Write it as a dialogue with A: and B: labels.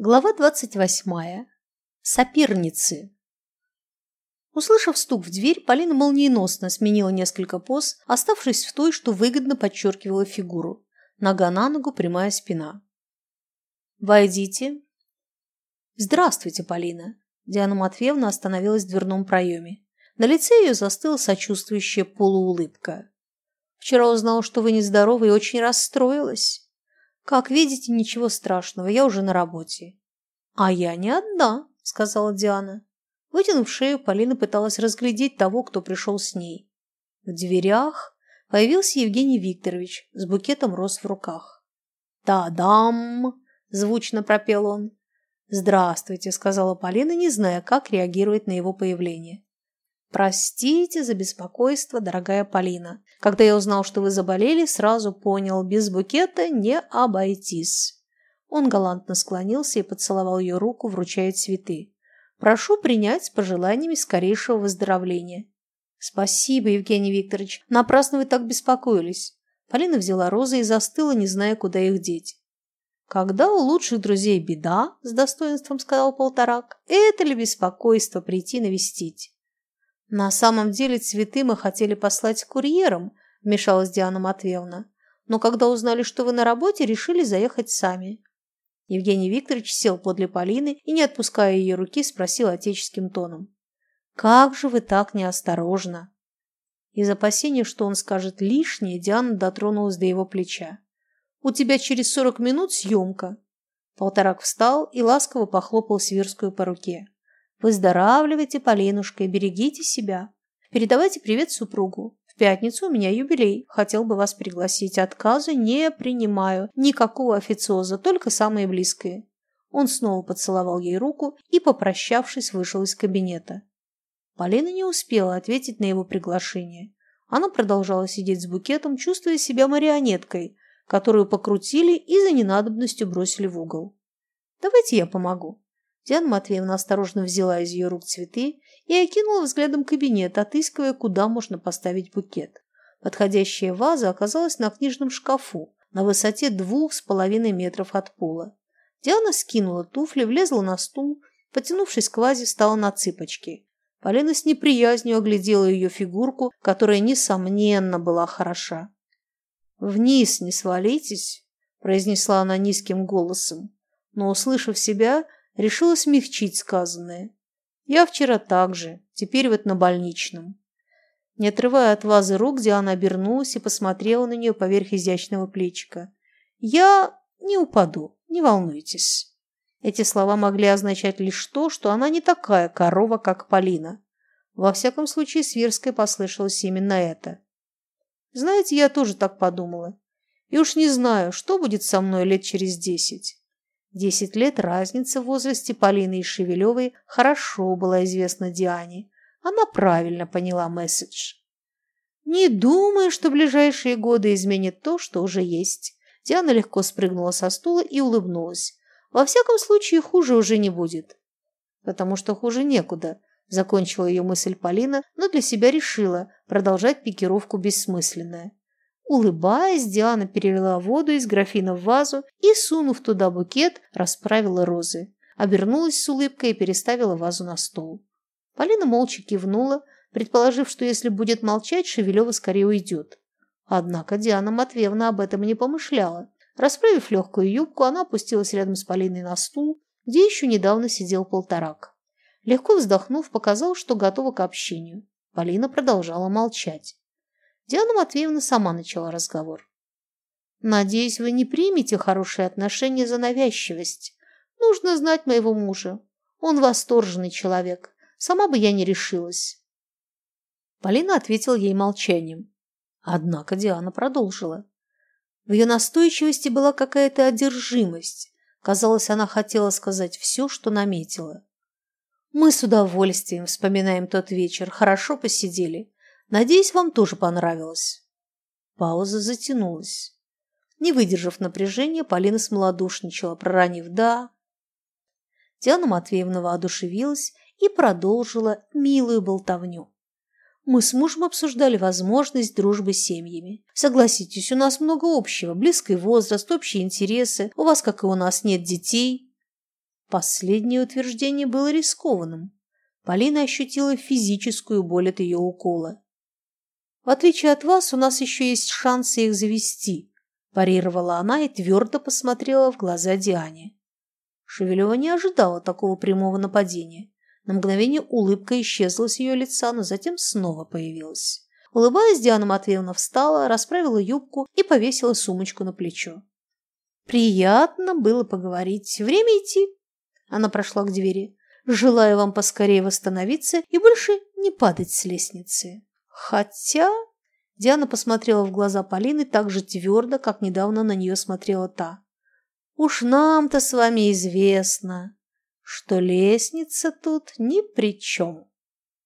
A: Глава двадцать восьмая. Соперницы. Услышав стук в дверь, Полина молниеносно сменила несколько поз, оставшись в той, что выгодно подчеркивала фигуру. Нога на ногу, прямая спина. «Войдите». «Здравствуйте, Полина». Диана Матвеевна остановилась в дверном проеме. На лице ее застыла сочувствующая полуулыбка. «Вчера узнала, что вы нездоровы и очень расстроилась». «Как видите, ничего страшного, я уже на работе». «А я не одна», — сказала Диана. Вытянув шею, Полина пыталась разглядеть того, кто пришел с ней. В дверях появился Евгений Викторович с букетом роз в руках. «Та-дам!» – звучно пропел он. «Здравствуйте», – сказала Полина, не зная, как реагировать на его появление. «Простите за беспокойство, дорогая Полина. Когда я узнал, что вы заболели, сразу понял, без букета не обойтись». Он галантно склонился и поцеловал ее руку, вручая цветы. «Прошу принять с пожеланиями скорейшего выздоровления». «Спасибо, Евгений Викторович. Напрасно вы так беспокоились». Полина взяла розы и застыла, не зная, куда их деть. «Когда у лучших друзей беда, — с достоинством сказал Полторак, — это ли беспокойство прийти навестить?» «На самом деле цветы мы хотели послать курьером», – вмешалась Диана Матвеевна. «Но когда узнали, что вы на работе, решили заехать сами». Евгений Викторович сел подле Полины и, не отпуская ее руки, спросил отеческим тоном. «Как же вы так неосторожно!» Из опасения, что он скажет лишнее, Диана дотронулась до его плеча. «У тебя через сорок минут съемка». Полторак встал и ласково похлопал Свирскую по руке. Выздоравливайте, Полинушка, и берегите себя. Передавайте привет супругу. В пятницу у меня юбилей. Хотел бы вас пригласить. Отказы не принимаю. Никакого официоза, только самые близкие. Он снова поцеловал ей руку и, попрощавшись, вышел из кабинета. Полина не успела ответить на его приглашение. Она продолжала сидеть с букетом, чувствуя себя марионеткой, которую покрутили и за ненадобностью бросили в угол. «Давайте я помогу». Диана Матвеевна осторожно взяла из ее рук цветы и окинула взглядом кабинет, отыскивая, куда можно поставить букет. Подходящая ваза оказалась на книжном шкафу на высоте двух с половиной метров от пола. Диана скинула туфли, влезла на стул, потянувшись к вазе, встала на цыпочки. Полина с неприязнью оглядела ее фигурку, которая, несомненно, была хороша. «Вниз не свалитесь», – произнесла она низким голосом, но, услышав себя, решила смягчить сказанное. Я вчера так же, теперь вот на больничном. Не отрывая от вазы рук, Диана обернулась и посмотрела на нее поверх изящного плечика. «Я не упаду, не волнуйтесь». Эти слова могли означать лишь то, что она не такая корова, как Полина. Во всяком случае, Свирской послышалось именно это. Знаете, я тоже так подумала. И уж не знаю, что будет со мной лет через десять. Десять лет разницы в возрасте Полины и Шевелевой хорошо была известна Диане. Она правильно поняла месседж. «Не думаю, что ближайшие годы изменят то, что уже есть». Диана легко спрыгнула со стула и улыбнулась. «Во всяком случае, хуже уже не будет». «Потому что хуже некуда», – закончила ее мысль Полина, но для себя решила продолжать пикировку бессмысленная. Улыбаясь, Диана перелила воду из графина в вазу и, сунув туда букет, расправила розы. Обернулась с улыбкой и переставила вазу на стол. Полина молча кивнула, предположив, что если будет молчать, Шевелева скорее уйдет. Однако Диана Матвеевна об этом не помышляла. Расправив легкую юбку, она опустилась рядом с Полиной на стул, где еще недавно сидел полторак. Легко вздохнув, показал, что готова к общению. Полина продолжала молчать. Диана Матвеевна сама начала разговор. «Надеюсь, вы не примете хорошие отношения за навязчивость. Нужно знать моего мужа. Он восторженный человек. Сама бы я не решилась». Полина ответила ей молчанием. Однако Диана продолжила. В ее настойчивости была какая-то одержимость. Казалось, она хотела сказать все, что наметила. Мы с удовольствием вспоминаем тот вечер, хорошо посидели. Надеюсь, вам тоже понравилось». Пауза затянулась. Не выдержав напряжения, Полина смолодушничала, проронив «да». Диана Матвеевна воодушевилась и продолжила милую болтовню. Мы с мужем обсуждали возможность дружбы с семьями. Согласитесь, у нас много общего, близкий возраст, общие интересы. У вас, как и у нас, нет детей. Последнее утверждение было рискованным. Полина ощутила физическую боль от ее укола. «В отличие от вас, у нас еще есть шансы их завести», – парировала она и твердо посмотрела в глаза Диане. Шевелева не ожидала такого прямого нападения. На мгновение улыбка исчезла с ее лица, но затем снова появилась. Улыбаясь, Диана Матвеевна встала, расправила юбку и повесила сумочку на плечо. «Приятно было поговорить. Время идти». Она прошла к двери. «Желаю вам поскорее восстановиться и больше не падать с лестницы». Хотя... Диана посмотрела в глаза Полины так же твердо, как недавно на нее смотрела та. «Уж нам-то с вами известно, что лестница тут ни при чем».